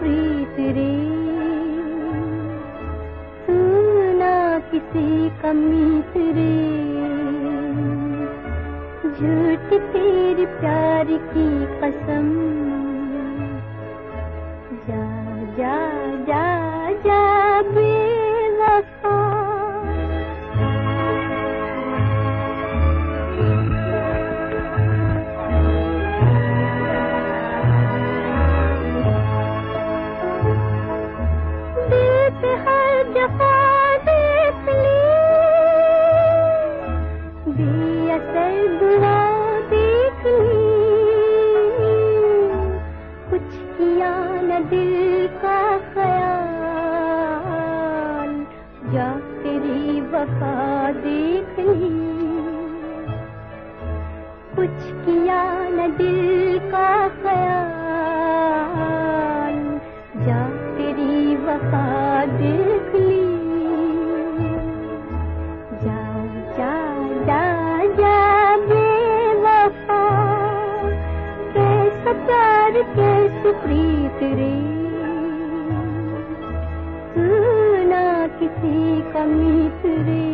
پریت رے؟ سنا کسی کمیت رے۔ جھوٹ تیری پیار کی قسم۔ جا جا جا جا تیری وفا دیکھ لی۔ کچھ کیا نہ دل کا خیال، جا تیری وفا دیکھ لی۔ جا جا جا جا، بے وفا۔ کیسا پیار، کیسی پریت رے کسی کا میت رے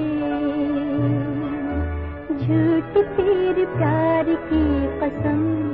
جھوٹ تیرے پیار کی قسم۔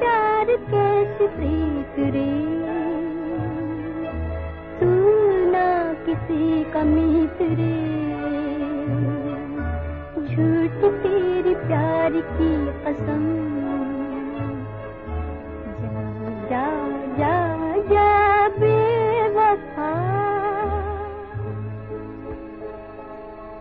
پیار کیسے پریت رے؟ سنا کسی کا میت رے۔ جھوٹ تیری پیار کی قسم